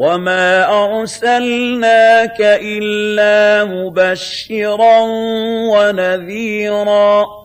وَمَا أَرْسَلْنَاكَ إِلَّا مُبَشِّرًا وَنَذِيرًا